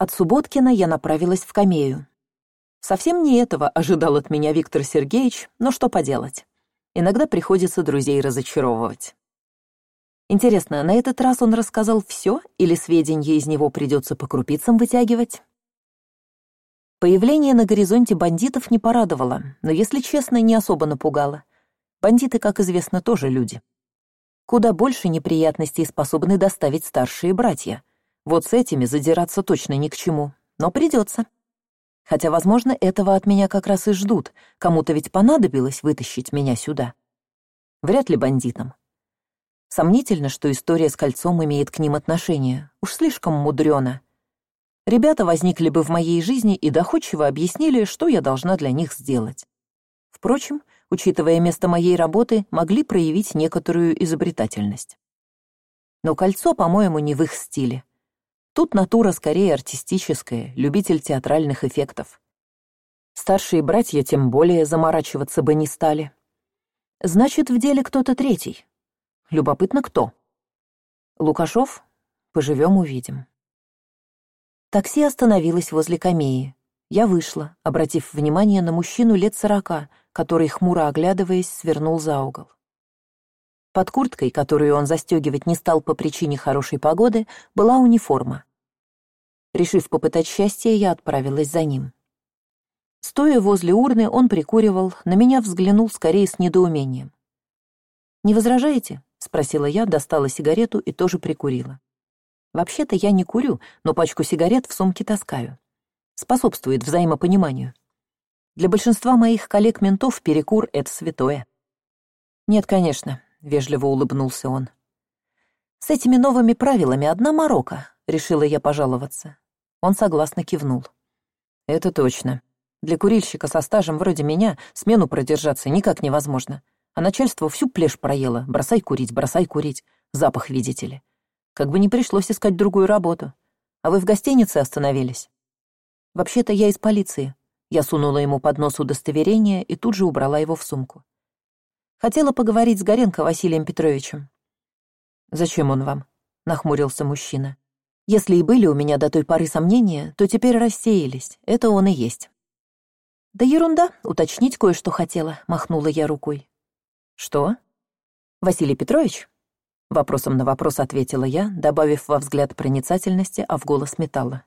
От Субботкина я направилась в Камею. Совсем не этого ожидал от меня Виктор Сергеевич, но что поделать. Иногда приходится друзей разочаровывать. Интересно, на этот раз он рассказал все или сведения из него придется по крупицам вытягивать? Появление на горизонте бандитов не порадовало, но, если честно, не особо напугало. Бандиты, как известно, тоже люди. Куда больше неприятностей способны доставить старшие братья. Вот с этими задираться точно ни к чему, но придется. Хотя, возможно, этого от меня как раз и ждут. Кому-то ведь понадобилось вытащить меня сюда. Вряд ли бандитам. Сомнительно, что история с кольцом имеет к ним отношение. Уж слишком мудрено. Ребята возникли бы в моей жизни и доходчиво объяснили, что я должна для них сделать. Впрочем, учитывая место моей работы, могли проявить некоторую изобретательность. Но кольцо, по-моему, не в их стиле. Тут натура скорее артистическая, любитель театральных эффектов. Старшие братья тем более заморачиваться бы не стали. Значит, в деле кто-то третий. Любопытно, кто? Лукашов? Поживем, увидим. Такси остановилось возле камеи. Я вышла, обратив внимание на мужчину лет сорока, который, хмуро оглядываясь, свернул за угол. Под курткой, которую он застегивать не стал по причине хорошей погоды, была униформа. Решив попытать счастье, я отправилась за ним. Стоя возле урны, он прикуривал, на меня взглянул скорее с недоумением. «Не возражаете?» — спросила я, достала сигарету и тоже прикурила. «Вообще-то я не курю, но пачку сигарет в сумке таскаю. Способствует взаимопониманию. Для большинства моих коллег-ментов перекур — это святое». «Нет, конечно», — вежливо улыбнулся он. «С этими новыми правилами одна морока», — решила я пожаловаться. Он согласно кивнул. «Это точно. Для курильщика со стажем вроде меня смену продержаться никак невозможно а начальство всю плешь проело. Бросай курить, бросай курить. Запах, видите ли. Как бы не пришлось искать другую работу. А вы в гостинице остановились? Вообще-то я из полиции. Я сунула ему под нос удостоверение и тут же убрала его в сумку. Хотела поговорить с Горенко Василием Петровичем. «Зачем он вам?» — нахмурился мужчина. «Если и были у меня до той поры сомнения, то теперь рассеялись. Это он и есть». «Да ерунда, уточнить кое-что хотела», — махнула я рукой. «Что?» «Василий Петрович?» Вопросом на вопрос ответила я, добавив во взгляд проницательности, а в голос металла.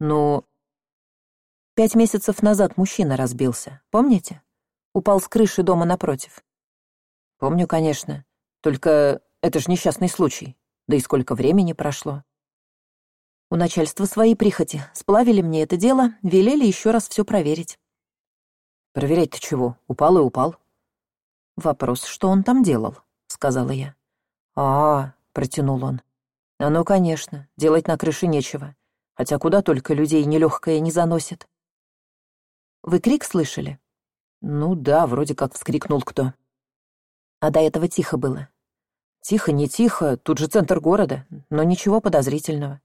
«Ну...» «Пять месяцев назад мужчина разбился, помните? Упал с крыши дома напротив». «Помню, конечно. Только это ж несчастный случай. Да и сколько времени прошло». У начальства свои прихоти. Сплавили мне это дело, велели еще раз все проверить. «Проверять-то чего? Упал и упал. «Вопрос, что он там делал?» — сказала я. а, -а, протянул он. «А ну, конечно, делать на крыше нечего. Хотя куда только людей нелегкое не заносит». «Вы крик слышали?» «Ну да, вроде как вскрикнул кто». «А до этого тихо было?» «Тихо, не тихо, тут же центр города, но ничего подозрительного».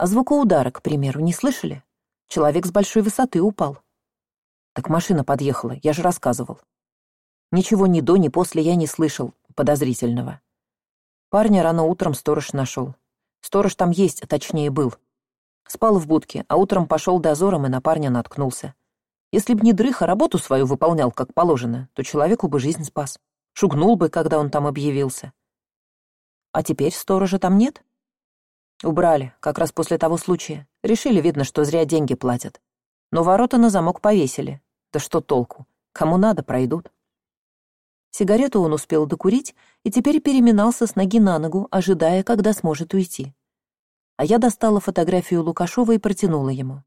«А звука удара, к примеру, не слышали? Человек с большой высоты упал». «Так машина подъехала, я же рассказывал». Ничего ни до, ни после я не слышал подозрительного. Парня рано утром сторож нашел. Сторож там есть, точнее был. Спал в будке, а утром пошел дозором и на парня наткнулся. Если б не дрыха работу свою выполнял, как положено, то человеку бы жизнь спас. Шугнул бы, когда он там объявился. А теперь сторожа там нет? Убрали, как раз после того случая. Решили, видно, что зря деньги платят. Но ворота на замок повесили. Да что толку? Кому надо, пройдут. Сигарету он успел докурить и теперь переминался с ноги на ногу, ожидая, когда сможет уйти. А я достала фотографию Лукашова и протянула ему.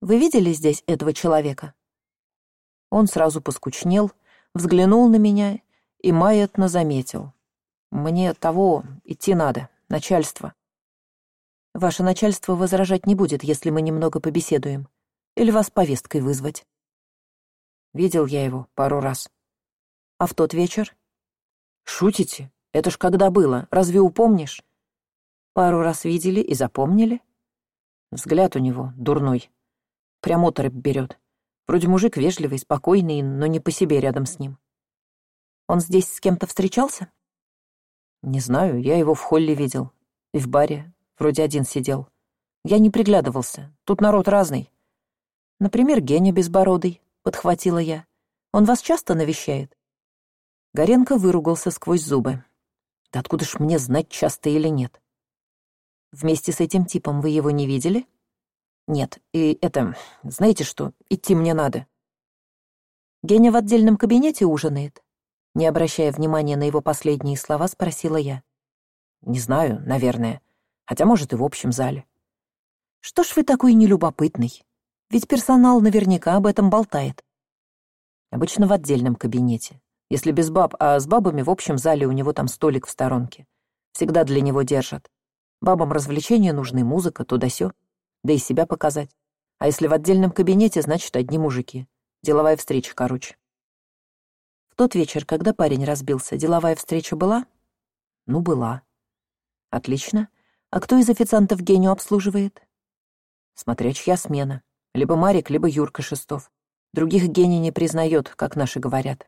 «Вы видели здесь этого человека?» Он сразу поскучнел, взглянул на меня и маятно заметил. «Мне того идти надо, начальство». «Ваше начальство возражать не будет, если мы немного побеседуем. Или вас повесткой вызвать?» Видел я его пару раз. А в тот вечер? Шутите? Это ж когда было, разве упомнишь? Пару раз видели и запомнили? Взгляд у него дурной. Прям оторопь берет. Вроде мужик вежливый, спокойный, но не по себе рядом с ним. Он здесь с кем-то встречался? Не знаю, я его в холле видел. И в баре. Вроде один сидел. я не приглядывался. Тут народ разный. Например геня безбородый подхватила я. Он вас часто навещает? Горенко выругался сквозь зубы. Да откуда ж мне знать часто или нет? Вместе с этим типом вы его не видели? Нет и это знаете что идти мне надо. Геня в отдельном кабинете ужинает? Не обращая внимания на его последние слова спросила я. Не знаю наверное хотя может и в общем зале. Что ж вы такой нелюбопытный? Ведь персонал наверняка об этом болтает. Обычно в отдельном кабинете. Если без баб а с бабами в общем зале у него там столик в сторонке. Всегда для него держат. Бабам развлечения нужны музыка туда сё да и себя показать. А если в отдельном кабинете значит одни мужики. Деловая встреча короче. В тот вечер когда парень разбился деловая встреча была? Ну была. Отлично а кто из официантов гению обслуживает? Смотря чья смена. Либо марик либо юрка шестов. Других гений не признает как наши говорят.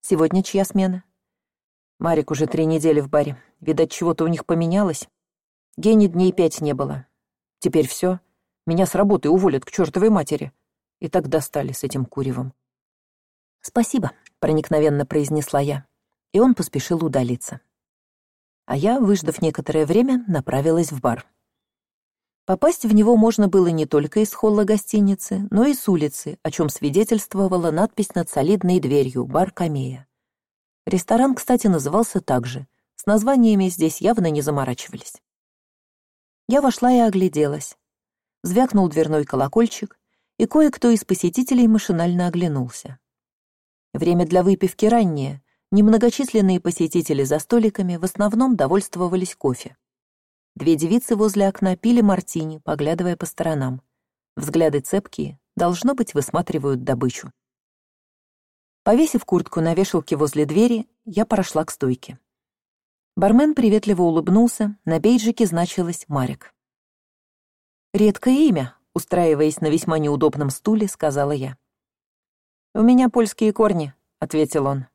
Сегодня чья смена? Марик уже три недели в баре. Видать чего то у них поменялось. Гений дней пять не было. Теперь все меня с работы уволят к чертовой матери. И так достали с этим куревом. Спасибо проникновенно произнесла я. И он поспешил удалиться а я выждав некоторое время направилась в бар. Попасть в него можно было не только из холла гостиницы но и с улицы о чем свидетельствовала надпись над солидной дверью бар камея ресторан кстати назывался также с названиями здесь явно не заморачивались. Я вошла и огляделась. Звякнул дверной колокольчик и кое кто из посетителей машинально оглянулся. Время для выпивки раннее немногочисленные посетители за столиками в основном довольствовались кофе. Две девицы возле окна пили мартини поглядывая по сторонам. Взгляды цепкие должно быть высматривают добычу. Повесив куртку на вешалке возле двери я прошла к стойке. Бармен приветливо улыбнулся на бейджике значилось марик редкое имя устраиваясь на весьма неудобном стуле сказала я. У меня польские корни ответил он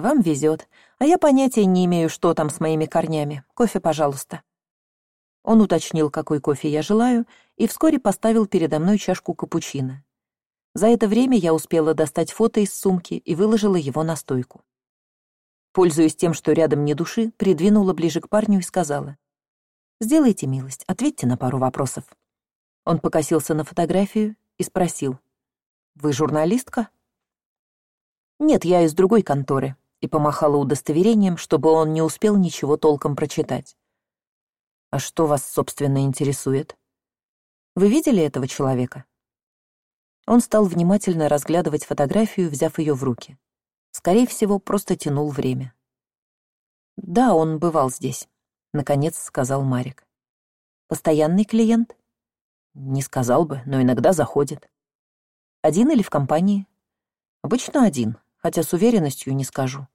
вам везет. А я понятия не имею что там с моими корнями. Кофе пожалуйста он уточнил какой кофе я желаю и вскоре поставил передо мной чашку капучино. За это время я успела достать фото из сумки и выложила его на стойку. Пользуясь тем что рядом не души придвинула ближе к парню и сказала сделайте милость ответьте на пару вопросов он покосился на фотографию и спросил вы журналистка? Нет я из другой конторы и помахала удостоверением чтобы он не успел ничего толком прочитать. А что вас собственно интересует? Вы видели этого человека? Он стал внимательно разглядывать фотографию взяв ее в руки. Скорее всего просто тянул время. Да он бывал здесь наконец сказал марик. Постоянный клиент? Не сказал бы но иногда заходит один или в компании? Обычно один хотя с уверенностью не скажу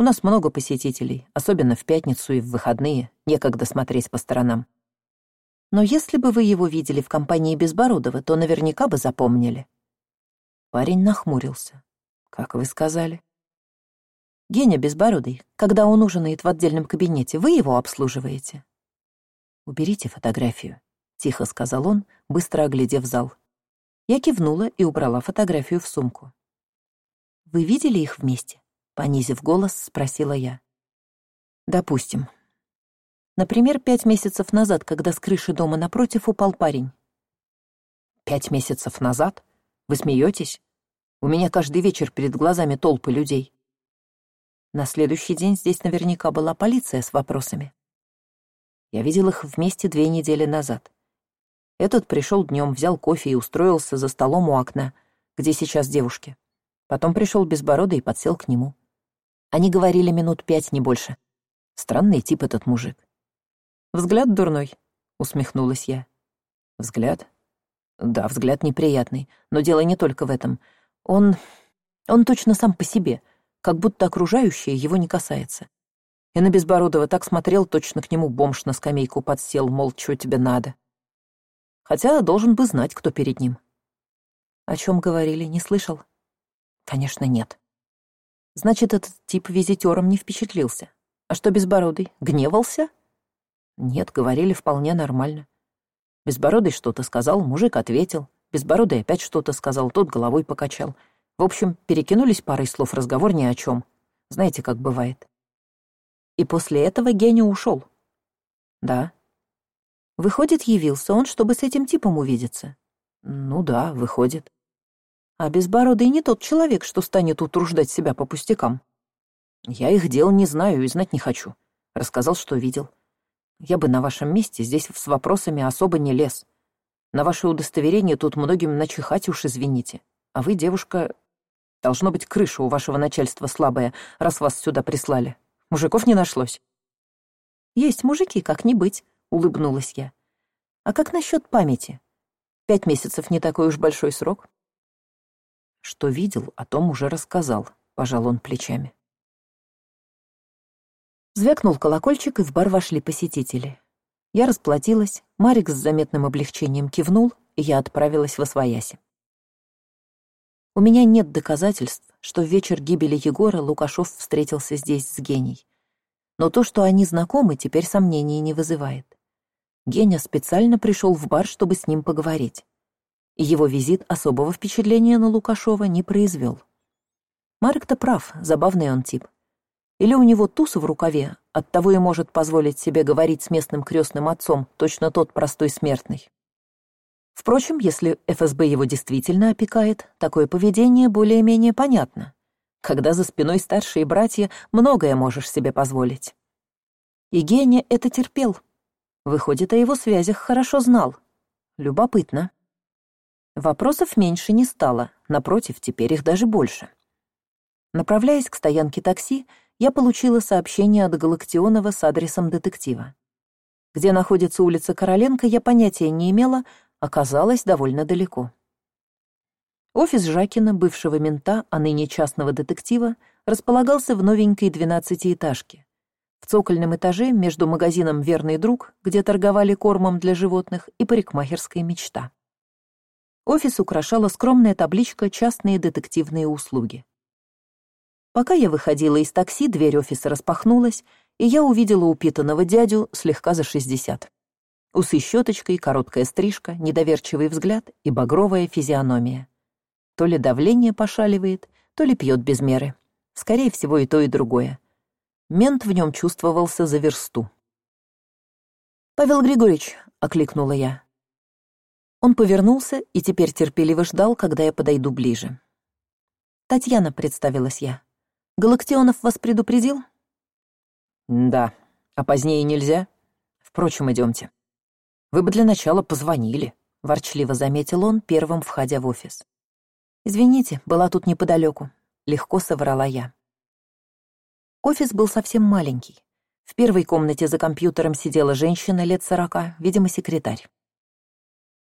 у нас много посетителей особенно в пятницу и в выходные некогда смотреть по сторонам. Но если бы вы его видели в компании безбородова то наверняка бы запомнили парень нахмурился. Как вы сказали? Геня безбородый когда он ужинает в отдельном кабинете вы его обслуживаете? Уберите фотографию тихо сказал он быстро оглядев зал. Я кивнула и убрала фотографию в сумку. Вы видели их вместе понизив голос спросила я. Допустим. Например пять месяцев назад когда с крыши дома напротив упал парень. Пять месяцев назад? Вы смеетесь? У меня каждый вечер перед глазами толпы людей. На следующий день здесь наверняка была полиция с вопросами. Я видел их вместе две недели назад. Этот пришел днем взял кофе и устроился за столом у окна где сейчас девушки. Потом пришел безбородый и подсел к нему они говорили минут пять не больше. Странный тип этот мужик. Взгляд дурной усмехнулась я. Взгляд? Да взгляд неприятный но дело не только в этом. Он он точно сам по себе как будто окружающее его не касается. И на безбородого так смотрел точно к нему бомж на скамейку подсел мол что тебе надо? Хотя должен бы знать кто перед ним. О чем говорили не слышал? Конечно нет значит этот тип визитером не впечатлился а что безбородый гневался нет говорили вполне нормально Безбородый что-то сказал, мужик ответил. Безбородый опять что-то сказал, тот головой покачал. В общем, перекинулись парой слов, разговор ни о чем. Знаете, как бывает. И после этого Геня ушел. Да. Выходит, явился он, чтобы с этим типом увидеться. Ну да, выходит. А Безбородый не тот человек, что станет утруждать себя по пустякам. Я их дел не знаю и знать не хочу. Рассказал, что видел. Я бы на вашем месте здесь с вопросами особо не лез. На ваше удостоверение тут многим начихать уж извините. А вы, девушка, должно быть, крыша у вашего начальства слабая, раз вас сюда прислали. Мужиков не нашлось. Есть мужики, как не быть, улыбнулась я. А как насчет памяти? Пять месяцев не такой уж большой срок. Что видел, о том уже рассказал, пожал он плечами. Звякнул колокольчик, и в бар вошли посетители. Я расплатилась, Марик с заметным облегчением кивнул, и я отправилась во свояси. У меня нет доказательств, что в вечер гибели Егора Лукашов встретился здесь с Геней. Но то, что они знакомы, теперь сомнений не вызывает. Геня специально пришел в бар, чтобы с ним поговорить его визит особого впечатления на Лукашова не произвел. Марк-то прав, забавный он тип. Или у него туз в рукаве, оттого и может позволить себе говорить с местным крестным отцом, точно тот простой смертный. Впрочем, если ФСБ его действительно опекает, такое поведение более-менее понятно. Когда за спиной старшие братья, многое можешь себе позволить. И Геня это терпел. Выходит, о его связях хорошо знал. Любопытно. Вопросов меньше не стало, напротив, теперь их даже больше. Направляясь к стоянке такси, я получила сообщение от Галактионова с адресом детектива. Где находится улица Короленко, я понятия не имела, оказалось довольно далеко. Офис Жакина, бывшего мента, а ныне частного детектива, располагался в новенькой двенадцатиэтажке. В цокольном этаже между магазином «Верный друг», где торговали кормом для животных, и парикмахерской «Мечта». Офис украшала скромная табличка «Частные детективные услуги». Пока я выходила из такси, дверь офиса распахнулась, и я увидела упитанного дядю слегка за шестьдесят. Усы щеточкой, короткая стрижка, недоверчивый взгляд и багровая физиономия. То ли давление пошаливает, то ли пьет без меры. Скорее всего, и то, и другое. Мент в нем чувствовался за версту. «Павел Григорьевич», — окликнула я, он повернулся и теперь терпеливо ждал, когда я подойду ближе. «Татьяна», — представилась я. «Галактионов вас предупредил?» «Да. А позднее нельзя? Впрочем, идемте. Вы бы для начала позвонили», — ворчливо заметил он, первым входя в офис. «Извините, была тут неподалеку», — легко соврала я. Офис был совсем маленький. В первой комнате за компьютером сидела женщина лет сорока, видимо, секретарь.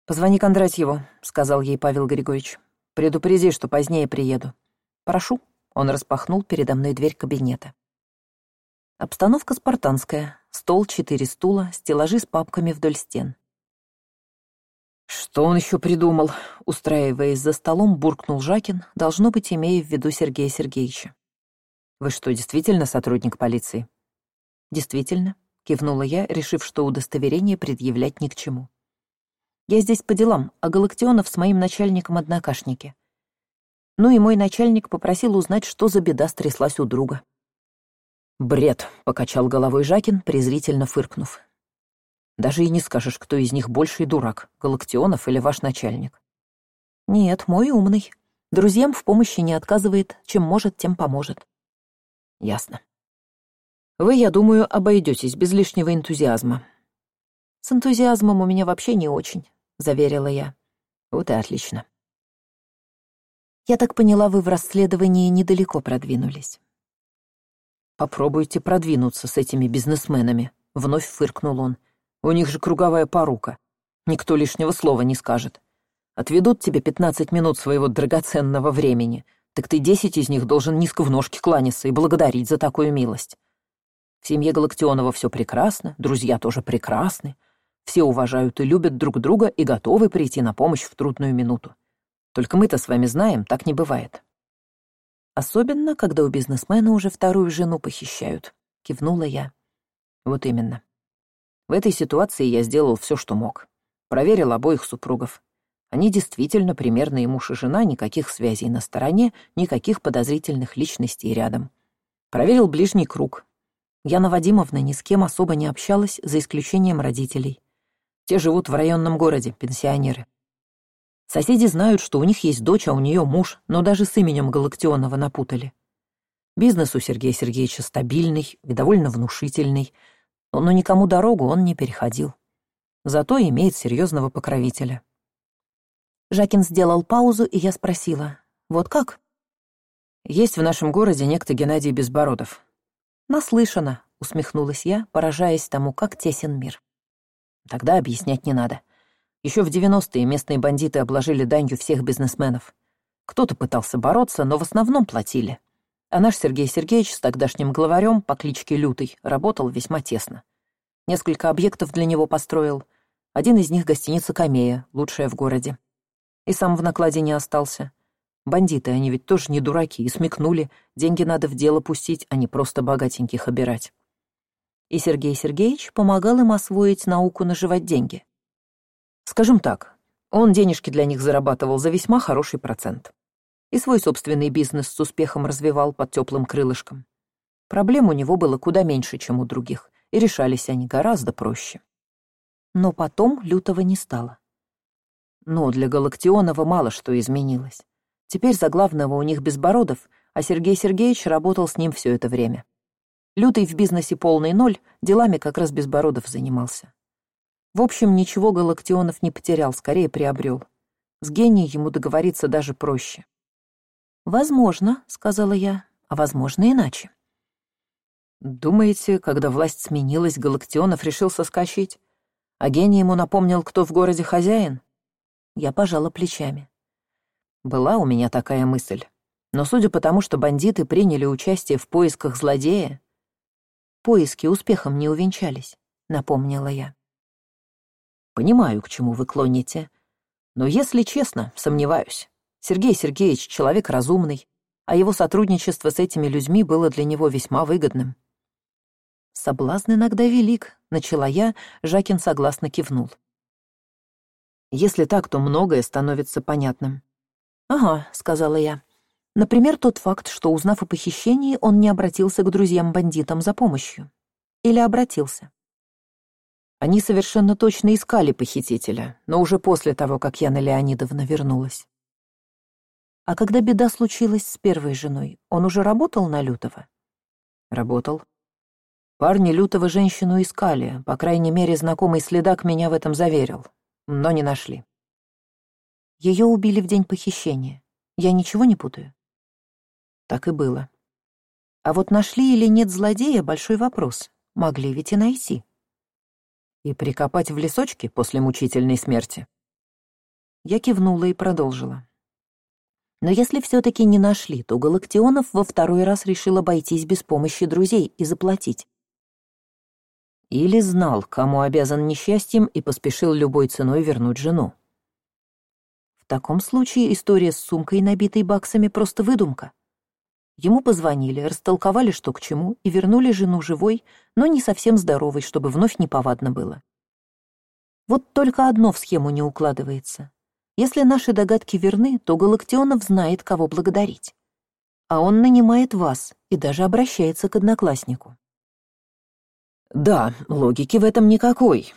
«Позвони Кондратьеву», — сказал ей Павел Григорьевич. «Предупреди, что позднее приеду». «Прошу». Он распахнул передо мной дверь кабинета. Обстановка спартанская. Стол, четыре стула, стеллажи с папками вдоль стен. «Что он еще придумал?» Устраиваясь за столом, буркнул Жакин, должно быть, имея в виду Сергея Сергеевича. «Вы что, действительно сотрудник полиции?» «Действительно», — кивнула я, решив, что удостоверение предъявлять ни к чему. Я здесь по делам, а Галактионов с моим начальником однокашники. Ну и мой начальник попросил узнать, что за беда стряслась у друга. «Бред», — покачал головой Жакин, презрительно фыркнув. «Даже и не скажешь, кто из них больший дурак, Галактионов или ваш начальник». «Нет, мой умный. Друзьям в помощи не отказывает, чем может, тем поможет». «Ясно. Вы, я думаю, обойдетесь без лишнего энтузиазма». «С энтузиазмом у меня вообще не очень. — заверила я. «Вот и отлично». «Я так поняла, вы в расследовании недалеко продвинулись». «Попробуйте продвинуться с этими бизнесменами», — вновь фыркнул он. «У них же круговая порука. Никто лишнего слова не скажет. Отведут тебе пятнадцать минут своего драгоценного времени, так ты десять из них должен низко в ножки кланяться и благодарить за такую милость. В семье Галактионова все прекрасно, друзья тоже прекрасны, все уважают и любят друг друга и готовы прийти на помощь в трудную минуту. Только мы-то с вами знаем, так не бывает. Особенно, когда у бизнесмена уже вторую жену похищают, кивнула я. Вот именно. В этой ситуации я сделал все, что мог. Проверил обоих супругов. Они действительно примерные муж и жена, никаких связей на стороне, никаких подозрительных личностей рядом. Проверил ближний круг. Яна Вадимовна ни с кем особо не общалась, за исключением родителей. Те живут в районном городе, пенсионеры. Соседи знают, что у них есть дочь, а у нее муж, но даже с именем Галактионова напутали. Бизнес у Сергея Сергеевича стабильный и довольно внушительный, но никому дорогу он не переходил. Зато имеет серьезного покровителя. Жакин сделал паузу, и я спросила, «Вот как?» «Есть в нашем городе некто Геннадий Безбородов». «Наслышана», — усмехнулась я, поражаясь тому, как тесен мир. «Тогда объяснять не надо. Еще в девяностые местные бандиты обложили данью всех бизнесменов. Кто-то пытался бороться, но в основном платили а наш Сергей Сергеевич с тогдашним главарем по кличке Лютый работал весьма тесно. Несколько объектов для него построил. Один из них — гостиница «Камея», лучшая в городе. И сам в накладе не остался. Бандиты, они ведь тоже не дураки, и смекнули, деньги надо в дело пустить, а не просто богатеньких обирать. И Сергей Сергеевич помогал им освоить науку наживать деньги. Скажем так, он денежки для них зарабатывал за весьма хороший процент и свой собственный бизнес с успехом развивал под теплым крылышком. Проблем у него было куда меньше, чем у других, и решались они гораздо проще. Но потом лютого не стало. Но для Галактионова мало что изменилось. Теперь за главного у них Безбородов, а Сергей Сергеевич работал с ним все это время. Лютый в бизнесе полный ноль, делами как раз Безбородов занимался. В общем, ничего Галактионов не потерял, скорее приобрел. С гением ему договориться даже проще. «Возможно», — сказала я, — «а возможно иначе». «Думаете, когда власть сменилась, Галактионов решил соскочить? А гений ему напомнил, кто в городе хозяин?» Я пожала плечами. Была у меня такая мысль. Но судя по тому, что бандиты приняли участие в поисках злодея... Поиски успехом не увенчались, напомнила я. Понимаю, к чему вы клоните. Но, если честно, сомневаюсь. Сергей Сергеевич — человек разумный, а его сотрудничество с этими людьми было для него весьма выгодным. «Соблазн иногда велик», — начала я, Жакин согласно кивнул. «Если так, то многое становится понятным». «Ага», — сказала я. Например, тот факт, что, узнав о похищении, он не обратился к друзьям-бандитам за помощью. Или обратился. Они совершенно точно искали похитителя, но уже после того, как Яна Леонидовна вернулась. А когда беда случилась с первой женой, он уже работал на Лютого? Работал. Парни Лютого женщину искали, по крайней мере, знакомый следак меня в этом заверил, но не нашли. Ее убили в день похищения. Я ничего не путаю? Так и было. А вот нашли или нет злодея — большой вопрос. Могли ведь и найти. И прикопать в лесочке после мучительной смерти. Я кивнула и продолжила. Но если все-таки не нашли, то Галактионов во второй раз решил обойтись без помощи друзей и заплатить. Или знал, кому обязан несчастьем, и поспешил любой ценой вернуть жену. В таком случае история с сумкой, набитой баксами, просто выдумка. Ему позвонили, растолковали, что к чему, и вернули жену живой, но не совсем здоровой, чтобы вновь неповадно было. Вот только одно в схему не укладывается. Если наши догадки верны, то Галактионов знает, кого благодарить. А он нанимает вас и даже обращается к однокласснику. Да, логики в этом никакой.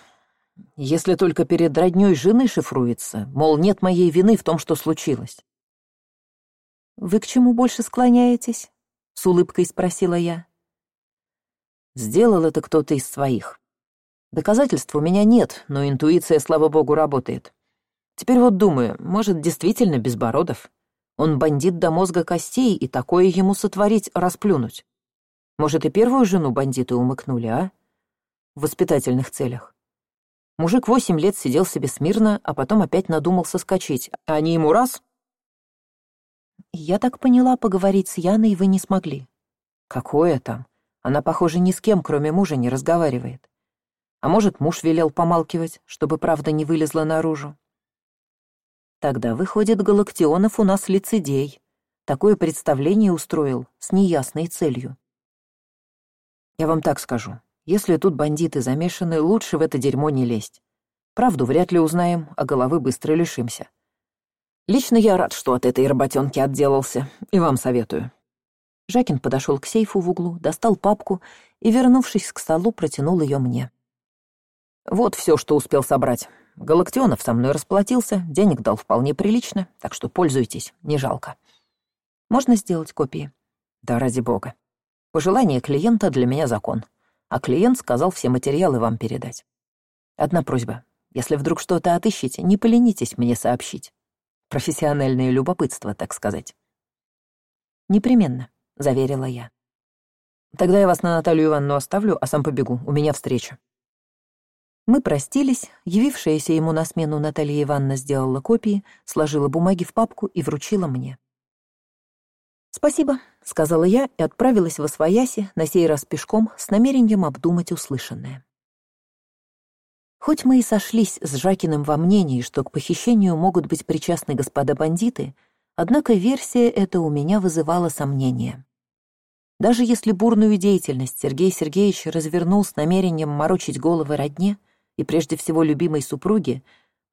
Если только перед роднёй жены шифруется, мол, нет моей вины в том, что случилось. «Вы к чему больше склоняетесь?» — с улыбкой спросила я. «Сделал это кто-то из своих. Доказательств у меня нет, но интуиция, слава богу, работает. Теперь вот думаю, может, действительно Безбородов? Он бандит до мозга костей, и такое ему сотворить, расплюнуть. Может, и первую жену бандиты умыкнули, а? В воспитательных целях. Мужик восемь лет сидел себе смирно, а потом опять надумал соскочить. А они ему раз... Я так поняла, поговорить с Яной вы не смогли. Какое там? Она, похоже, ни с кем, кроме мужа, не разговаривает. А может, муж велел помалкивать, чтобы правда не вылезла наружу. Тогда, выходит, Галактионов у нас лицедей. Такое представление устроил с неясной целью. Я вам так скажу. Если тут бандиты замешаны, лучше в это дерьмо не лезть. Правду вряд ли узнаем, а головы быстро лишимся. Лично я рад, что от этой работенки отделался, и вам советую». Жакин подошел к сейфу в углу, достал папку и, вернувшись к столу, протянул ее мне. «Вот все, что успел собрать. Галактионов со мной расплатился, денег дал вполне прилично, так что пользуйтесь, не жалко. Можно сделать копии? Да ради бога. Пожелание клиента для меня закон, а клиент сказал все материалы вам передать. Одна просьба. Если вдруг что-то отыщете, не поленитесь мне сообщить. Профессиональное любопытство, так сказать. Непременно, заверила я. Тогда я вас на Наталью Ивановну оставлю, а сам побегу. У меня встреча. Мы простились, явившаяся ему на смену Наталья Ивановна сделала копии, сложила бумаги в папку и вручила мне. «Спасибо», — сказала я и отправилась в Освояси, на сей раз пешком, с намерением обдумать услышанное. Хоть мы и сошлись с Жакиным во мнении, что к похищению могут быть причастны господа бандиты, однако версия эта у меня вызывала сомнения. Даже если бурную деятельность Сергей Сергеевич развернул с намерением морочить головы родне и прежде всего любимой супруге,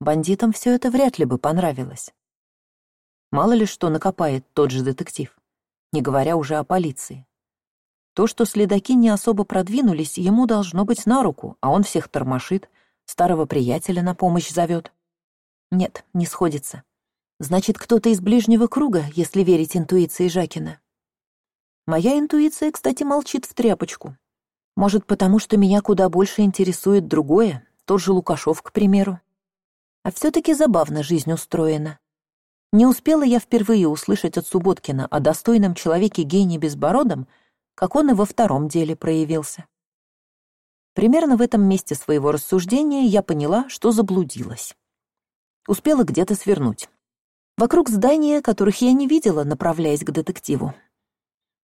бандитам все это вряд ли бы понравилось. Мало ли что накопает тот же детектив, не говоря уже о полиции. То, что следаки не особо продвинулись, ему должно быть на руку, а он всех тормошит, Старого приятеля на помощь зовет. Нет, не сходится. Значит, кто-то из ближнего круга, если верить интуиции Жакина. Моя интуиция, кстати, молчит в тряпочку. Может, потому что меня куда больше интересует другое, тот же Лукашов, к примеру. А все таки забавно жизнь устроена. Не успела я впервые услышать от Субботкина о достойном человеке гении Безбородом, как он и во втором деле проявился. Примерно в этом месте своего рассуждения я поняла, что заблудилась. Успела где-то свернуть. Вокруг здания, которых я не видела, направляясь к детективу.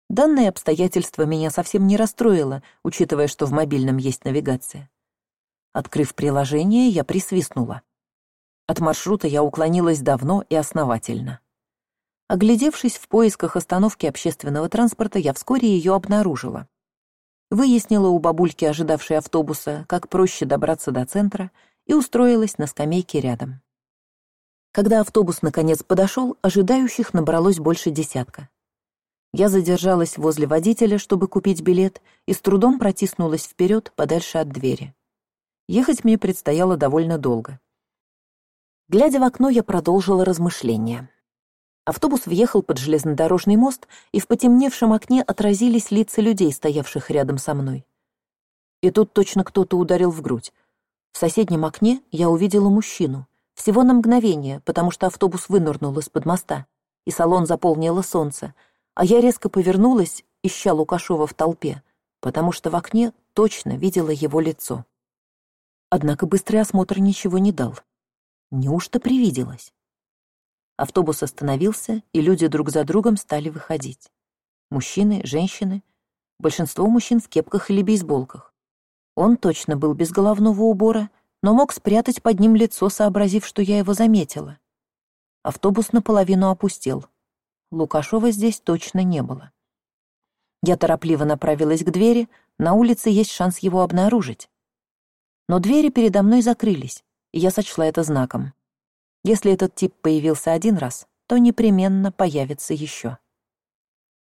Данное обстоятельство меня совсем не расстроило, учитывая, что в мобильном есть навигация. Открыв приложение, я присвистнула. От маршрута я уклонилась давно и основательно. Оглядевшись в поисках остановки общественного транспорта, я вскоре ее обнаружила выяснила у бабульки, ожидавшей автобуса, как проще добраться до центра, и устроилась на скамейке рядом. Когда автобус наконец подошел, ожидающих набралось больше десятка. Я задержалась возле водителя, чтобы купить билет, и с трудом протиснулась вперед, подальше от двери. Ехать мне предстояло довольно долго. Глядя в окно, я продолжила размышления. Автобус въехал под железнодорожный мост, и в потемневшем окне отразились лица людей, стоявших рядом со мной. И тут точно кто-то ударил в грудь. В соседнем окне я увидела мужчину. Всего на мгновение, потому что автобус вынырнул из-под моста, и салон заполнило солнце, а я резко повернулась, ища Лукашова в толпе, потому что в окне точно видела его лицо. Однако быстрый осмотр ничего не дал. Неужто привиделось? Автобус остановился, и люди друг за другом стали выходить. Мужчины, женщины. Большинство мужчин в кепках или бейсболках. Он точно был без головного убора, но мог спрятать под ним лицо, сообразив, что я его заметила. Автобус наполовину опустел. Лукашова здесь точно не было. Я торопливо направилась к двери, на улице есть шанс его обнаружить. Но двери передо мной закрылись, и я сочла это знаком. Если этот тип появился один раз, то непременно появится еще.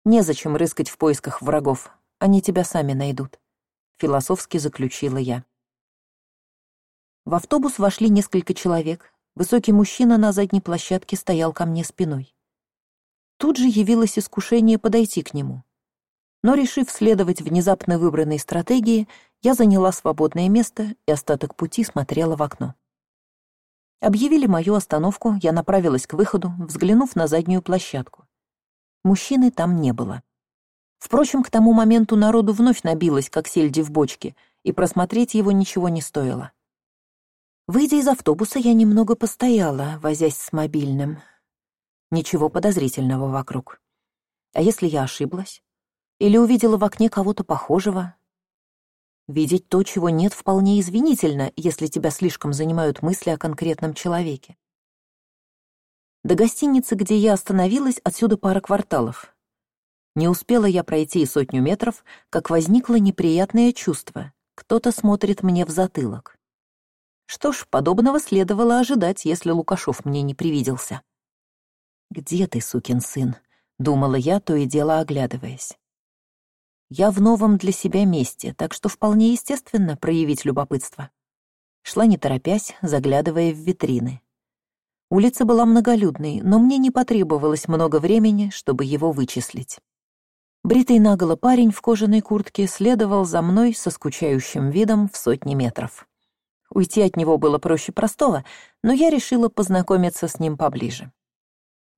Незачем рыскать в поисках врагов, они тебя сами найдут, философски заключила я. В автобус вошли несколько человек. Высокий мужчина на задней площадке стоял ко мне спиной. Тут же явилось искушение подойти к нему. Но, решив следовать внезапно выбранной стратегии, я заняла свободное место и остаток пути смотрела в окно. Объявили мою остановку, я направилась к выходу, взглянув на заднюю площадку. Мужчины там не было. Впрочем, к тому моменту народу вновь набилось, как сельди в бочке, и просмотреть его ничего не стоило. Выйдя из автобуса, я немного постояла, возясь с мобильным. Ничего подозрительного вокруг. А если я ошиблась? Или увидела в окне кого-то похожего, Видеть то, чего нет, вполне извинительно, если тебя слишком занимают мысли о конкретном человеке. До гостиницы, где я остановилась, отсюда пара кварталов. Не успела я пройти и сотню метров, как возникло неприятное чувство. Кто-то смотрит мне в затылок. Что ж, подобного следовало ожидать, если Лукашов мне не привиделся. «Где ты, сукин сын?» — думала я, то и дело оглядываясь. Я в новом для себя месте, так что вполне естественно проявить любопытство. Шла не торопясь, заглядывая в витрины. Улица была многолюдной, но мне не потребовалось много времени, чтобы его вычислить. Бритый наголо парень в кожаной куртке следовал за мной со скучающим видом в сотни метров. Уйти от него было проще простого, но я решила познакомиться с ним поближе.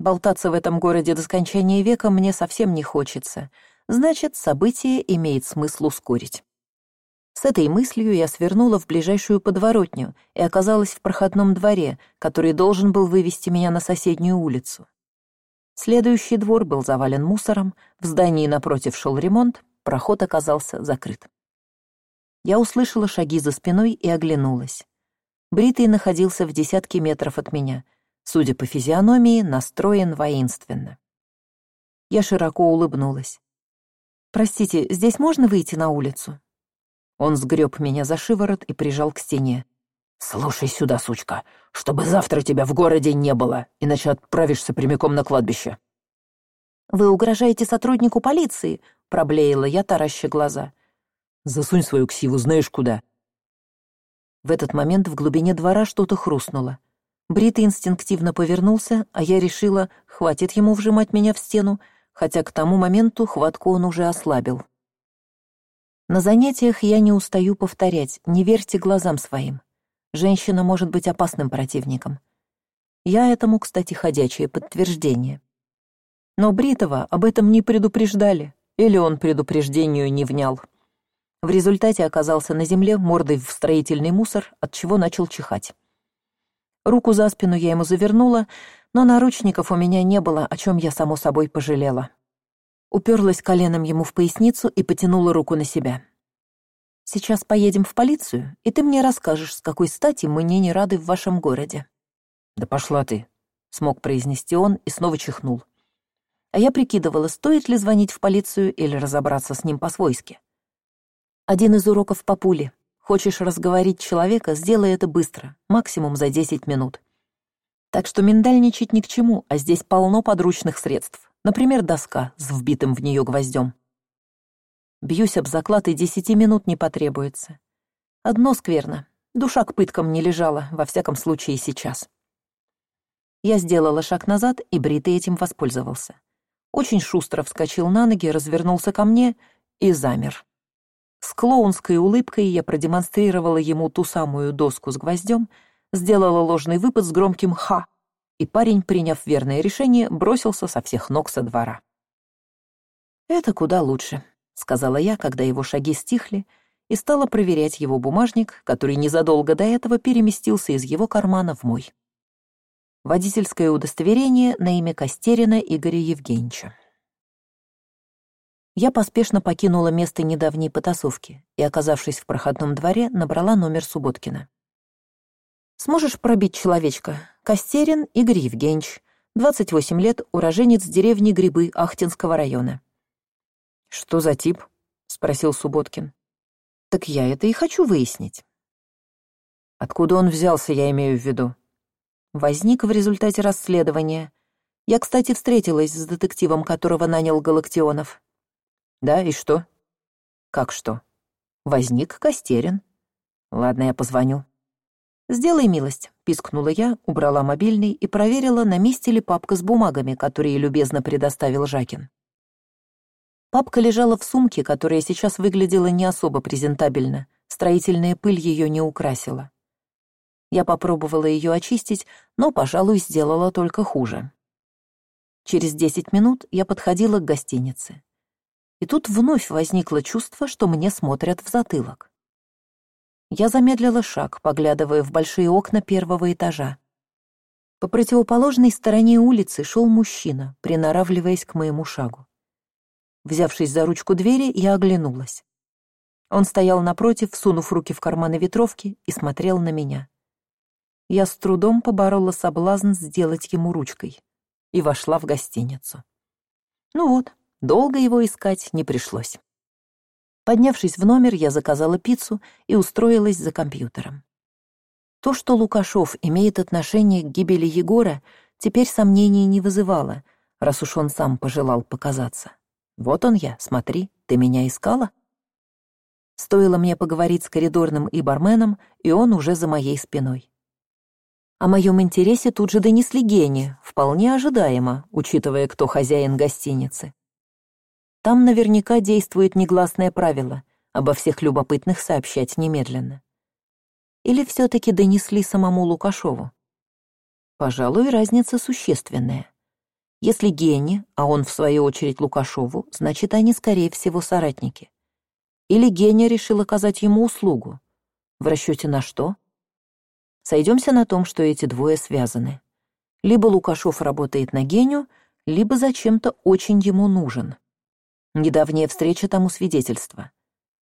Болтаться в этом городе до скончания века мне совсем не хочется — значит, событие имеет смысл ускорить. С этой мыслью я свернула в ближайшую подворотню и оказалась в проходном дворе, который должен был вывести меня на соседнюю улицу. Следующий двор был завален мусором, в здании напротив шел ремонт, проход оказался закрыт. Я услышала шаги за спиной и оглянулась. Бритый находился в десятке метров от меня, судя по физиономии, настроен воинственно. Я широко улыбнулась. «Простите, здесь можно выйти на улицу?» Он сгреб меня за шиворот и прижал к стене. «Слушай сюда, сучка, чтобы завтра тебя в городе не было, иначе отправишься прямиком на кладбище». «Вы угрожаете сотруднику полиции?» — проблеяла я, тараща глаза. «Засунь свою ксиву знаешь куда». В этот момент в глубине двора что-то хрустнуло. Бритый инстинктивно повернулся, а я решила, хватит ему вжимать меня в стену, хотя к тому моменту хватку он уже ослабил. На занятиях я не устаю повторять, не верьте глазам своим. Женщина может быть опасным противником. Я этому, кстати, ходячее подтверждение. Но Бритова об этом не предупреждали, или он предупреждению не внял. В результате оказался на земле мордой в строительный мусор, от чего начал чихать. Руку за спину я ему завернула, но наручников у меня не было, о чем я, само собой, пожалела. Уперлась коленом ему в поясницу и потянула руку на себя. «Сейчас поедем в полицию, и ты мне расскажешь, с какой стати мы не рады в вашем городе». «Да пошла ты», — смог произнести он и снова чихнул. А я прикидывала, стоит ли звонить в полицию или разобраться с ним по-свойски. Один из уроков по пуле. Хочешь разговорить человека, сделай это быстро, максимум за десять минут. Так что миндальничать ни к чему, а здесь полно подручных средств. Например, доска с вбитым в нее гвоздем. Бьюсь об заклад, и десяти минут не потребуется. Одно скверно. Душа к пыткам не лежала, во всяком случае сейчас. Я сделала шаг назад, и Бритый этим воспользовался. Очень шустро вскочил на ноги, развернулся ко мне и замер. С клоунской улыбкой я продемонстрировала ему ту самую доску с гвоздем, сделала ложный выпад с громким «ха», и парень, приняв верное решение, бросился со всех ног со двора. «Это куда лучше», — сказала я, когда его шаги стихли, и стала проверять его бумажник, который незадолго до этого переместился из его кармана в мой. Водительское удостоверение на имя Костерина Игоря Евгеньевича. Я поспешно покинула место недавней потасовки и, оказавшись в проходном дворе, набрала номер Субботкина. Сможешь пробить человечка? Костерин Игорь Евгеньевич, 28 лет, уроженец деревни Грибы Ахтинского района. «Что за тип?» — спросил Субботкин. «Так я это и хочу выяснить». «Откуда он взялся, я имею в виду?» «Возник в результате расследования. Я, кстати, встретилась с детективом, которого нанял Галактионов». «Да, и что?» «Как что?» «Возник Костерин». «Ладно, я позвоню». «Сделай милость», — пискнула я, убрала мобильный и проверила, на месте ли папка с бумагами, которые любезно предоставил Жакин. Папка лежала в сумке, которая сейчас выглядела не особо презентабельно, строительная пыль ее не украсила. Я попробовала ее очистить, но, пожалуй, сделала только хуже. Через десять минут я подходила к гостинице. И тут вновь возникло чувство, что мне смотрят в затылок. Я замедлила шаг, поглядывая в большие окна первого этажа. По противоположной стороне улицы шел мужчина, приноравливаясь к моему шагу. Взявшись за ручку двери, я оглянулась. Он стоял напротив, сунув руки в карманы ветровки, и смотрел на меня. Я с трудом поборола соблазн сделать ему ручкой и вошла в гостиницу. Ну вот, долго его искать не пришлось. Поднявшись в номер, я заказала пиццу и устроилась за компьютером. То, что Лукашов имеет отношение к гибели Егора, теперь сомнений не вызывало, раз уж он сам пожелал показаться. Вот он я, смотри, ты меня искала? Стоило мне поговорить с коридорным и барменом, и он уже за моей спиной. О моем интересе тут же донесли Гене, вполне ожидаемо, учитывая, кто хозяин гостиницы. Там наверняка действует негласное правило — обо всех любопытных сообщать немедленно. Или все-таки донесли самому Лукашову? Пожалуй, разница существенная. Если Гене, а он в свою очередь Лукашову, значит, они, скорее всего, соратники. Или Геня решил оказать ему услугу. В расчете на что? Сойдемся на том, что эти двое связаны. Либо Лукашов работает на Геню, либо зачем-то очень ему нужен. Недавняя встреча тому свидетельство.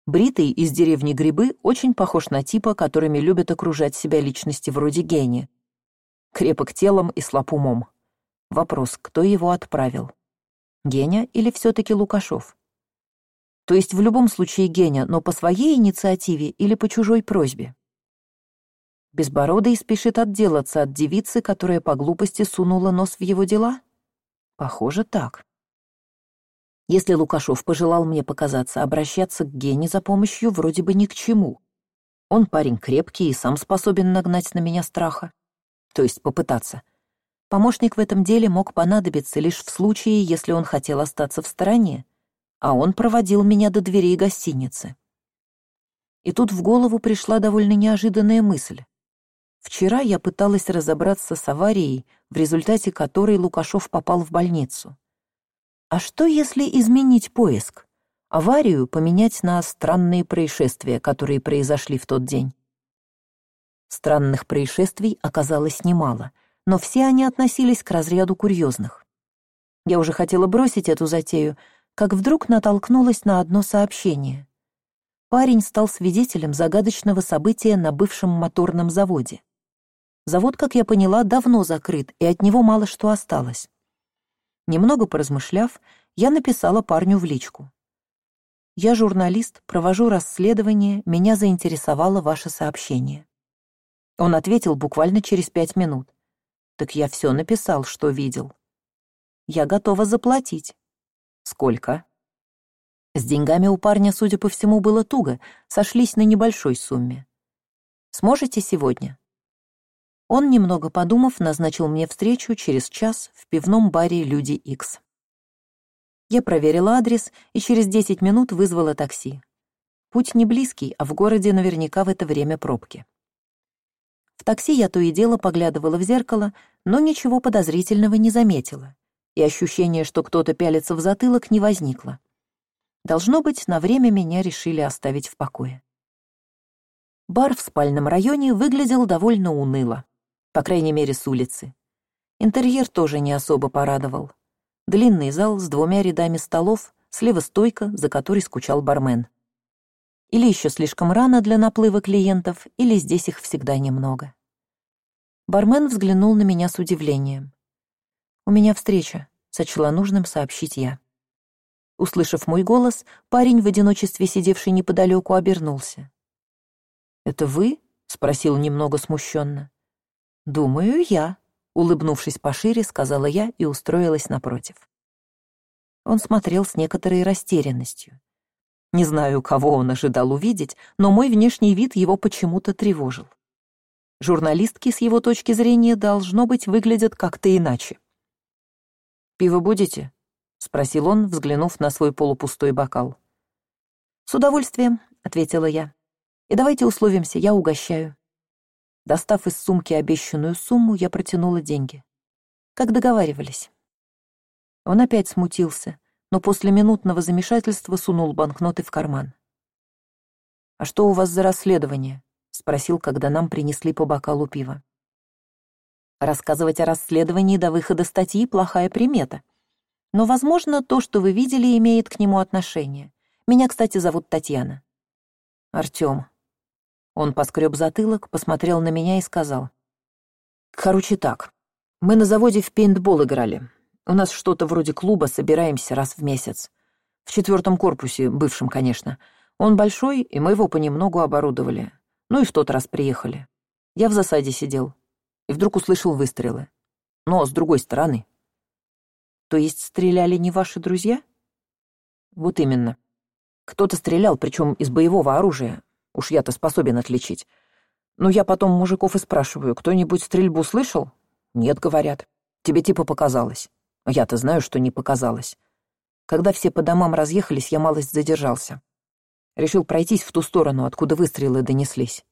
Бритый из деревни Грибы очень похож на типа, которыми любят окружать себя личности вроде Гени. Крепок телом и слаб умом. Вопрос, кто его отправил? Геня или все-таки Лукашов? То есть в любом случае Геня, но по своей инициативе или по чужой просьбе? Безбородый спешит отделаться от девицы, которая по глупости сунула нос в его дела? Похоже, так. Если Лукашов пожелал мне показаться, обращаться к Гене за помощью вроде бы ни к чему. Он парень крепкий и сам способен нагнать на меня страха. То есть попытаться. Помощник в этом деле мог понадобиться лишь в случае, если он хотел остаться в стороне, а он проводил меня до дверей гостиницы. И тут в голову пришла довольно неожиданная мысль. Вчера я пыталась разобраться с аварией, в результате которой Лукашов попал в больницу. А что, если изменить поиск? Аварию поменять на странные происшествия, которые произошли в тот день. Странных происшествий оказалось немало, но все они относились к разряду курьезных. Я уже хотела бросить эту затею, как вдруг натолкнулась на одно сообщение. Парень стал свидетелем загадочного события на бывшем моторном заводе. Завод, как я поняла, давно закрыт, и от него мало что осталось. Немного поразмышляв, я написала парню в личку. «Я журналист, провожу расследование, меня заинтересовало ваше сообщение». Он ответил буквально через пять минут. «Так я все написал, что видел». «Я готова заплатить». «Сколько?» С деньгами у парня, судя по всему, было туго, сошлись на небольшой сумме. «Сможете сегодня?» Он, немного подумав, назначил мне встречу через час в пивном баре «Люди Икс». Я проверила адрес и через десять минут вызвала такси. Путь не близкий, а в городе наверняка в это время пробки. В такси я то и дело поглядывала в зеркало, но ничего подозрительного не заметила, и ощущение, что кто-то пялится в затылок, не возникло. Должно быть, на время меня решили оставить в покое. Бар в спальном районе выглядел довольно уныло по крайней мере, с улицы. Интерьер тоже не особо порадовал. Длинный зал с двумя рядами столов, слева стойка, за которой скучал бармен. Или еще слишком рано для наплыва клиентов, или здесь их всегда немного. Бармен взглянул на меня с удивлением. «У меня встреча», — сочла нужным сообщить я. Услышав мой голос, парень, в одиночестве сидевший неподалеку, обернулся. «Это вы?» — спросил немного смущенно. «Думаю, я», — улыбнувшись пошире, сказала я и устроилась напротив. Он смотрел с некоторой растерянностью. Не знаю, кого он ожидал увидеть, но мой внешний вид его почему-то тревожил. Журналистки с его точки зрения, должно быть, выглядят как-то иначе. «Пиво будете?» — спросил он, взглянув на свой полупустой бокал. «С удовольствием», — ответила я. «И давайте условимся, я угощаю». Достав из сумки обещанную сумму, я протянула деньги. Как договаривались. Он опять смутился, но после минутного замешательства сунул банкноты в карман. «А что у вас за расследование?» — спросил, когда нам принесли по бокалу пива. Рассказывать о расследовании до выхода статьи — плохая примета. Но, возможно, то, что вы видели, имеет к нему отношение. Меня, кстати, зовут Татьяна. Артём, он поскреб затылок, посмотрел на меня и сказал. «Короче так, мы на заводе в пейнтбол играли. У нас что-то вроде клуба, собираемся раз в месяц. В четвертом корпусе, бывшем, конечно. Он большой, и мы его понемногу оборудовали. Ну и в тот раз приехали. Я в засаде сидел, и вдруг услышал выстрелы. Но с другой стороны. То есть стреляли не ваши друзья? Вот именно. Кто-то стрелял, причем из боевого оружия. Уж я-то способен отличить. Но я потом мужиков и спрашиваю, кто-нибудь стрельбу слышал? Нет, говорят. Тебе типа показалось. Я-то знаю, что не показалось. Когда все по домам разъехались, я малость задержался. Решил пройтись в ту сторону, откуда выстрелы донеслись.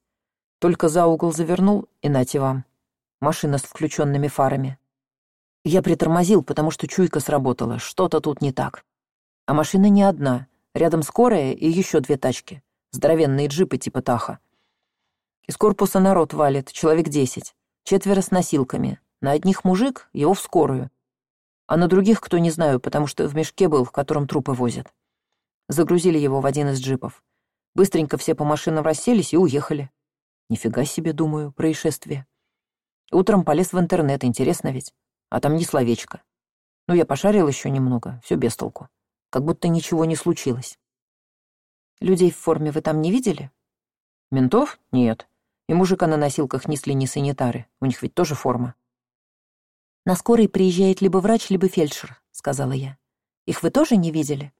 Только за угол завернул, и нате вам. Машина с включенными фарами. Я притормозил, потому что чуйка сработала, что-то тут не так. А машина не одна, рядом скорая и еще две тачки, здоровенные джипы типа Таха. Из корпуса народ валит, человек десять, четверо с носилками. На одних мужик, его в скорую. А на других кто не знаю, потому что в мешке был, в котором трупы возят. Загрузили его в один из джипов. Быстренько все по машинам расселись и уехали. Нифига себе, думаю, происшествие. Утром полез в интернет, интересно ведь. А там ни словечко. Ну, я пошарил еще немного, все без толку. Как будто ничего не случилось. Людей в форме вы там не видели? Ментов? Нет. И мужика на носилках несли не санитары. У них ведь тоже форма. На скорой приезжает либо врач, либо фельдшер, сказала я. Их вы тоже не видели?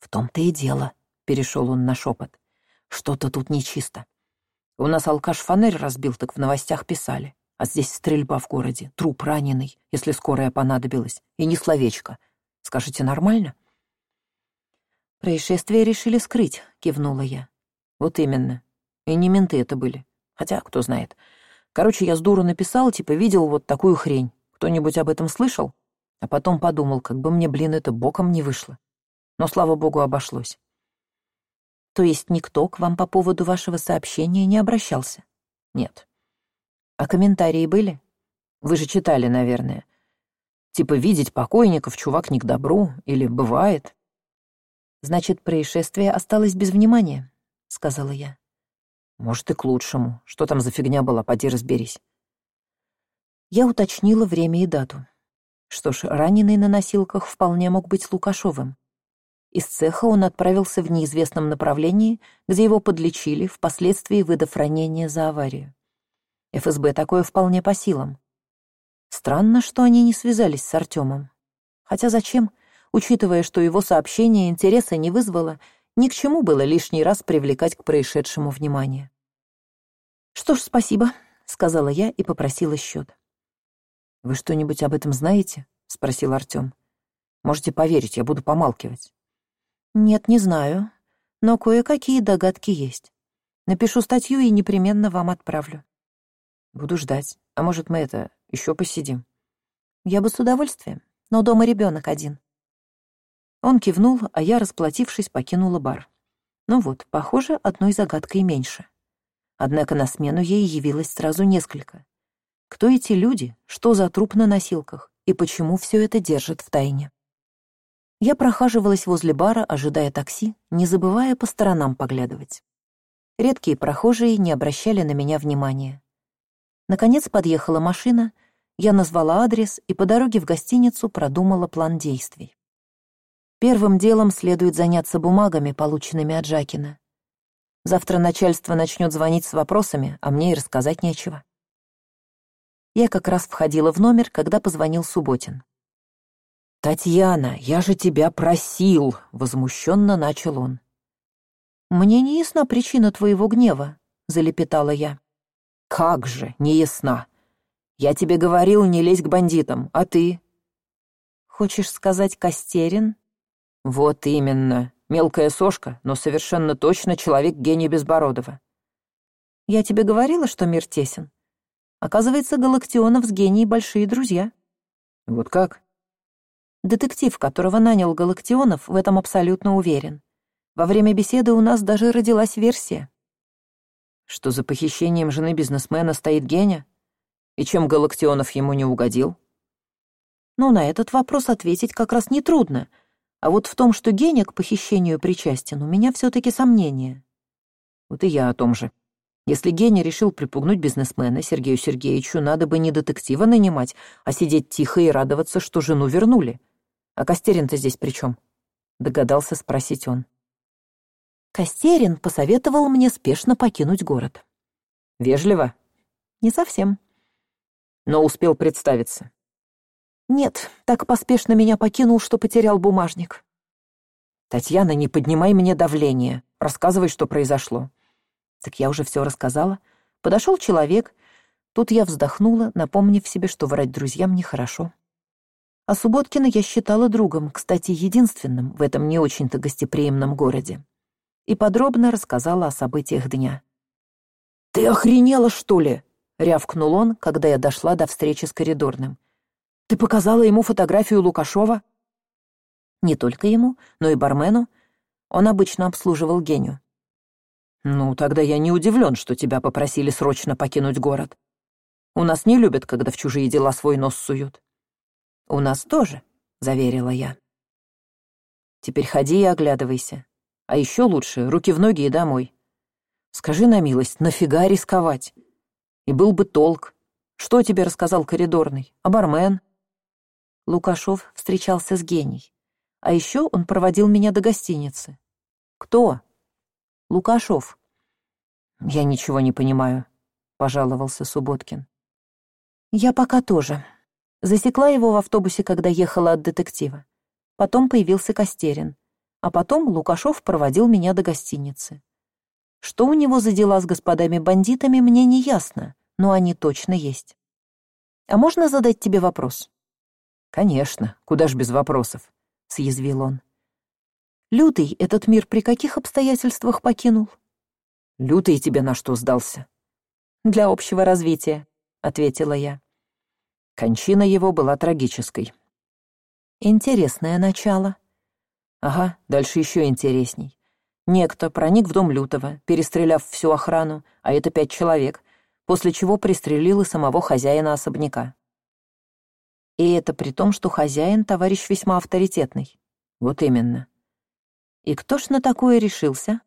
В том-то и дело, перешел он на шепот. Что-то тут нечисто. У нас алкаш фонарь разбил, так в новостях писали. А здесь стрельба в городе, труп раненый, если скорая понадобилась, и не словечко. Скажите, нормально? Происшествие решили скрыть, кивнула я. Вот именно. И не менты это были. Хотя, кто знает. Короче, я с дуру написал, типа, видел вот такую хрень. Кто-нибудь об этом слышал? А потом подумал, как бы мне, блин, это боком не вышло. Но, слава богу, обошлось. То есть никто к вам по поводу вашего сообщения не обращался? Нет. А комментарии были? Вы же читали, наверное. Типа видеть покойников чувак не к добру, или бывает. Значит, происшествие осталось без внимания, сказала я. Может, и к лучшему. Что там за фигня была, поди разберись. Я уточнила время и дату. Что ж, раненый на носилках вполне мог быть Лукашовым. Из цеха он отправился в неизвестном направлении, где его подлечили, впоследствии выдав ранение за аварию. ФСБ такое вполне по силам. Странно, что они не связались с Артемом. Хотя зачем, учитывая, что его сообщение интереса не вызвало, ни к чему было лишний раз привлекать к происшедшему внимание. «Что ж, спасибо», — сказала я и попросила счет. «Вы что-нибудь об этом знаете?» — спросил Артем. «Можете поверить, я буду помалкивать». «Нет, не знаю, но кое-какие догадки есть. Напишу статью и непременно вам отправлю». «Буду ждать. А может, мы это, еще посидим?» «Я бы с удовольствием, но дома ребенок один». Он кивнул, а я, расплатившись, покинула бар. Ну вот, похоже, одной загадкой меньше. Однако на смену ей явилось сразу несколько. Кто эти люди, что за труп на носилках и почему все это держат в тайне? Я прохаживалась возле бара, ожидая такси, не забывая по сторонам поглядывать. Редкие прохожие не обращали на меня внимания. Наконец подъехала машина, я назвала адрес и по дороге в гостиницу продумала план действий. Первым делом следует заняться бумагами, полученными от Жакина. Завтра начальство начнет звонить с вопросами, а мне и рассказать нечего. Я как раз входила в номер, когда позвонил Субботин. «Татьяна, я же тебя просил!» — возмущенно начал он. «Мне не ясна причина твоего гнева», — залепетала я. «Как же, не ясна! Я тебе говорил, не лезь к бандитам, а ты?» «Хочешь сказать Костерин?» «Вот именно. Мелкая сошка, но совершенно точно человек гений Безбородова». «Я тебе говорила, что мир тесен. Оказывается, Галактионов с генией большие друзья». «Вот как?» Детектив, которого нанял Галактионов, в этом абсолютно уверен. Во время беседы у нас даже родилась версия. Что за похищением жены бизнесмена стоит Геня? И чем Галактионов ему не угодил? Ну, на этот вопрос ответить как раз нетрудно. А вот в том, что Геня к похищению причастен, у меня все таки сомнения. Вот и я о том же. Если Геня решил припугнуть бизнесмена, Сергею Сергеевичу надо бы не детектива нанимать, а сидеть тихо и радоваться, что жену вернули. А Костерин-то здесь при чем? Догадался спросить он. Костерин посоветовал мне спешно покинуть город. Вежливо? не совсем но успел представиться нет так поспешно меня покинул что потерял бумажник татьяна не поднимай мне давление. Рассказывай что произошло так я уже все рассказала подошел человек. Тут я вздохнула напомнив себе что врать друзьям нехорошо. А субботкина я считала другом кстати единственным в этом не очень то гостеприимном городе. И подробно рассказала о событиях дня. Ты охренела что ли рявкнул он когда я дошла до встречи с коридорным ты показала ему фотографию лукашова? Не только ему но и бармену. Он обычно обслуживал геню. Ну тогда я не удивлен что тебя попросили срочно покинуть город. У нас не любят когда в чужие дела свой нос суют. У нас тоже заверила я. Теперь ходи и оглядывайся. А еще лучше руки в ноги и домой. Скажи на милость нафига рисковать? И был бы толк. Что тебе рассказал коридорный? А бармен лукашов встречался с гений. А еще он проводил меня до гостиницы. Кто? Лукашов я ничего не понимаю пожаловался субботкин. Я пока тоже засекла его в автобусе когда ехала от детектива. Потом появился костерин. А потом лукашов проводил меня до гостиницы. Что у него за дела с господами бандитами мне не ясно но они точно есть. А можно задать тебе вопрос конечно куда ж без вопросов съязвил он. Лютый этот мир при каких обстоятельствах покинул? Лютый тебе на что сдался? Для общего развития ответила я. Кончина его была трагической интересное начало ага дальше еще интересней. Некто проник в дом лютого перестреляв всю охрану а это пять человек после чего пристрелил и самого хозяина особняка и это при том что хозяин товарищ весьма авторитетный. Вот именно. И кто ж на такое решился?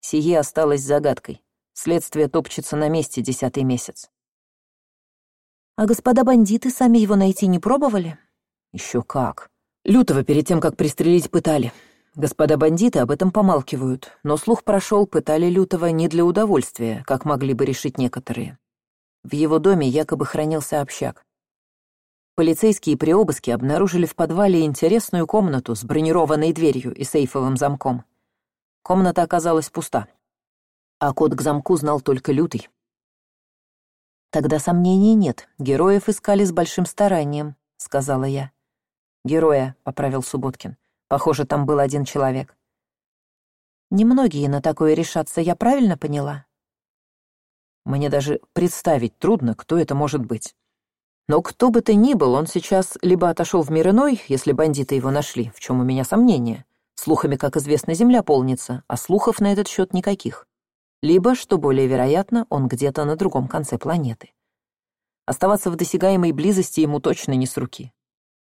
Сие осталось загадкой. Следствие топчется на месте десятый месяц. А господа бандиты сами его найти не пробовали? Еще как. Лютого перед тем как пристрелить пытали. Господа бандиты об этом помалкивают но слух прошел пытали лютого не для удовольствия как могли бы решить некоторые. В его доме якобы хранился общак полицейские при обыске обнаружили в подвале интересную комнату с бронированной дверью и сейфовым замком. Комната оказалась пуста. А код к замку знал только лютый. Тогда сомнений нет. Героев искали с большим старанием сказала я. Героя поправил субботкин. Похоже там был один человек немногие на такое решатся я правильно поняла? Мне даже представить трудно кто это может быть но кто бы то ни был он сейчас либо отошел в мир иной если бандиты его нашли в чем у меня сомнения. Слухами как известно земля полнится а слухов на этот счет никаких. Либо что более вероятно он где то на другом конце планеты. Оставаться в досягаемой близости ему точно не с руки.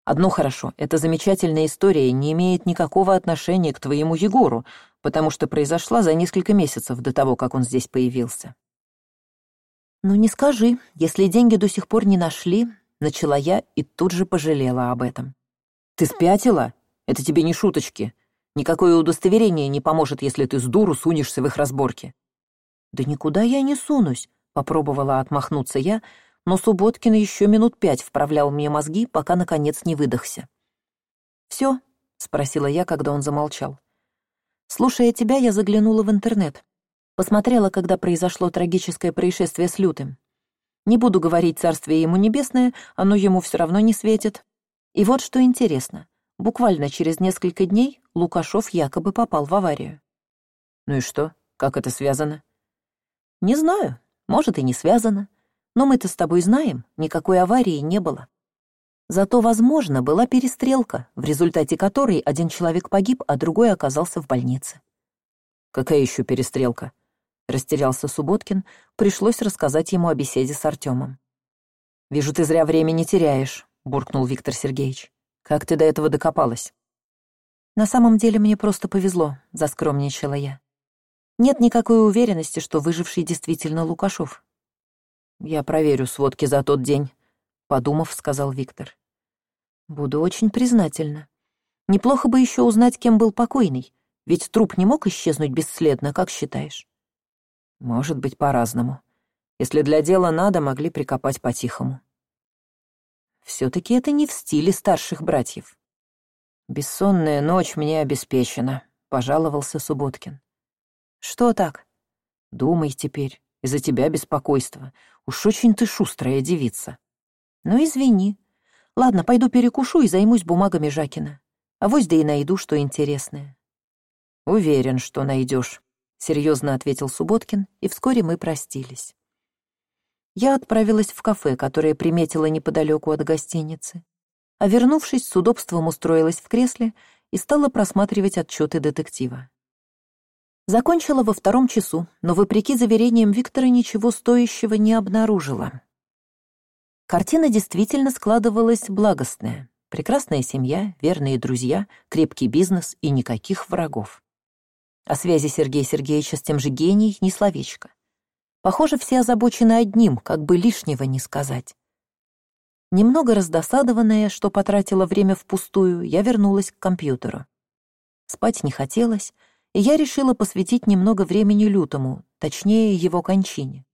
Одно хорошо эта замечательная история не имеет никакого отношения к твоему егору потому что произошла за несколько месяцев до того как он здесь появился ну не скажи если деньги до сих пор не нашли начала я и тут же пожалела об этом. Ты спятила? Это тебе не шуточки. Никакое удостоверение не поможет если ты с дуру сунешься в их разборки да никуда я не сунусь попробовала отмахнуться я но субботкин еще минут пять вправлял мне мозги пока наконец не выдохся. Все спросила я когда он замолчал. Слушая тебя я заглянула в интернет посмотрела когда произошло трагическое происшествие с лютым. Не буду говорить царствие ему небесное оно ему все равно не светит. И вот что интересно. Буквально через несколько дней лукашов якобы попал в аварию. Ну и что? Как это связано? Не знаю. Может и не связано. Но мы то с тобой знаем никакой аварии не было. Зато возможно была перестрелка в результате которой один человек погиб а другой оказался в больнице. Какая еще перестрелка растерялся субботкин. Пришлось рассказать ему о беседе с артемом. Вижу ты зря времени теряешь буркнул виктор сергеевич. Как ты до этого докопалась? На самом деле мне просто повезло заскромничала я. Нет никакой уверенности что выживший действительно лукашов я проверю сводки за тот день подумав сказал виктор. Буду очень признательна. Неплохо бы еще узнать кем был покойный ведь труп не мог исчезнуть бесследно как считаешь может быть по разному Если для дела надо, могли прикопать по-тихому. Все-таки это не в стиле старших братьев. «Бессонная ночь мне обеспечена», — пожаловался Субботкин. «Что так?» «Думай теперь. Из-за тебя беспокойство. Уж очень ты шустрая девица». «Ну, извини. Ладно, пойду перекушу и займусь бумагами Жакина. Авось да и найду что интересное». «Уверен, что найдешь», — серьезно ответил Субботкин, и вскоре мы простились я отправилась в кафе, которое приметила неподалеку от гостиницы, а вернувшись, с удобством устроилась в кресле и стала просматривать отчеты детектива. Закончила во втором часу, но, вопреки заверениям Виктора, ничего стоящего не обнаружила. Картина действительно складывалась благостная. Прекрасная семья, верные друзья, крепкий бизнес и никаких врагов. О связи Сергея Сергеевича с тем же гений ни словечко. Похоже, все озабочены одним, как бы лишнего не сказать. Немного раздосадованная, что потратила время впустую, я вернулась к компьютеру. Спать не хотелось, и я решила посвятить немного времени лютому, точнее, его кончине.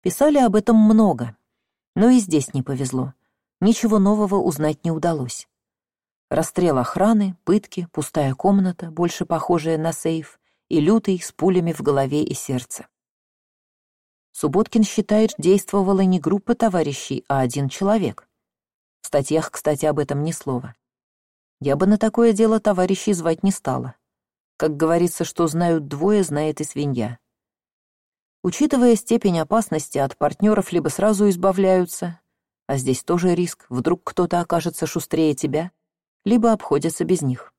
Писали об этом много, но и здесь не повезло. Ничего нового узнать не удалось. Расстрел охраны, пытки, пустая комната, больше похожая на сейф, и лютый с пулями в голове и сердце. Субботкин считает, действовала не группа товарищей, а один человек. В статьях, кстати, об этом ни слова. Я бы на такое дело товарищей звать не стала. Как говорится, что знают двое, знает и свинья. Учитывая степень опасности, от партнеров либо сразу избавляются, а здесь тоже риск, вдруг кто-то окажется шустрее тебя, либо обходятся без них.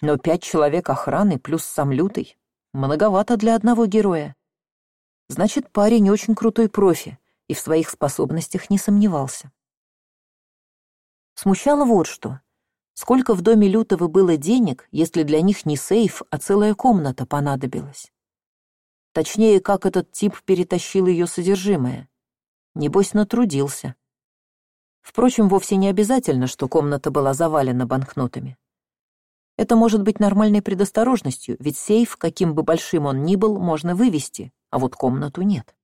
Но пять человек охраны плюс сам лютый — многовато для одного героя. Значит, парень очень крутой профи и в своих способностях не сомневался. Смущало вот что. Сколько в доме Лютого было денег, если для них не сейф, а целая комната понадобилась? Точнее, как этот тип перетащил ее содержимое. Небось, натрудился. Впрочем, вовсе не обязательно, что комната была завалена банкнотами. Это может быть нормальной предосторожностью, ведь сейф, каким бы большим он ни был, можно вывести, а вот комнату нет.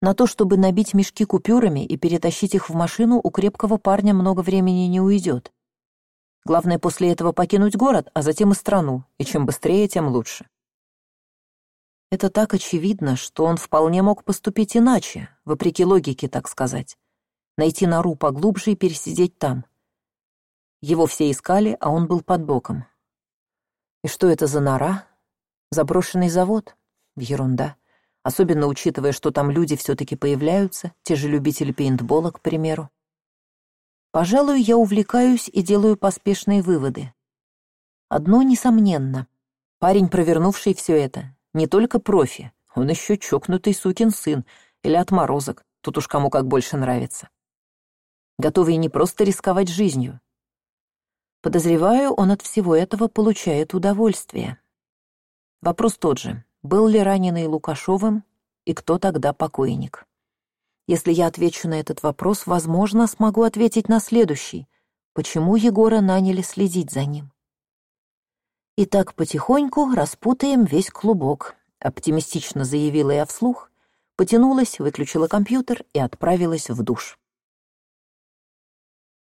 На то, чтобы набить мешки купюрами и перетащить их в машину, у крепкого парня много времени не уйдет. Главное после этого покинуть город, а затем и страну, и чем быстрее, тем лучше. Это так очевидно, что он вполне мог поступить иначе, вопреки логике, так сказать. Найти нору поглубже и пересидеть там. Его все искали, а он был под боком. И что это за нора? Заброшенный завод? Ерунда особенно учитывая, что там люди все-таки появляются, те же любители пейнтбола, к примеру. Пожалуй, я увлекаюсь и делаю поспешные выводы. Одно несомненно. Парень, провернувший все это, не только профи, он еще чокнутый сукин сын или отморозок, тут уж кому как больше нравится. Готовый не просто рисковать жизнью. Подозреваю, он от всего этого получает удовольствие. Вопрос тот же был ли раненый Лукашовым и кто тогда покойник. Если я отвечу на этот вопрос, возможно, смогу ответить на следующий. Почему Егора наняли следить за ним? И так потихоньку распутаем весь клубок, оптимистично заявила я вслух, потянулась, выключила компьютер и отправилась в душ.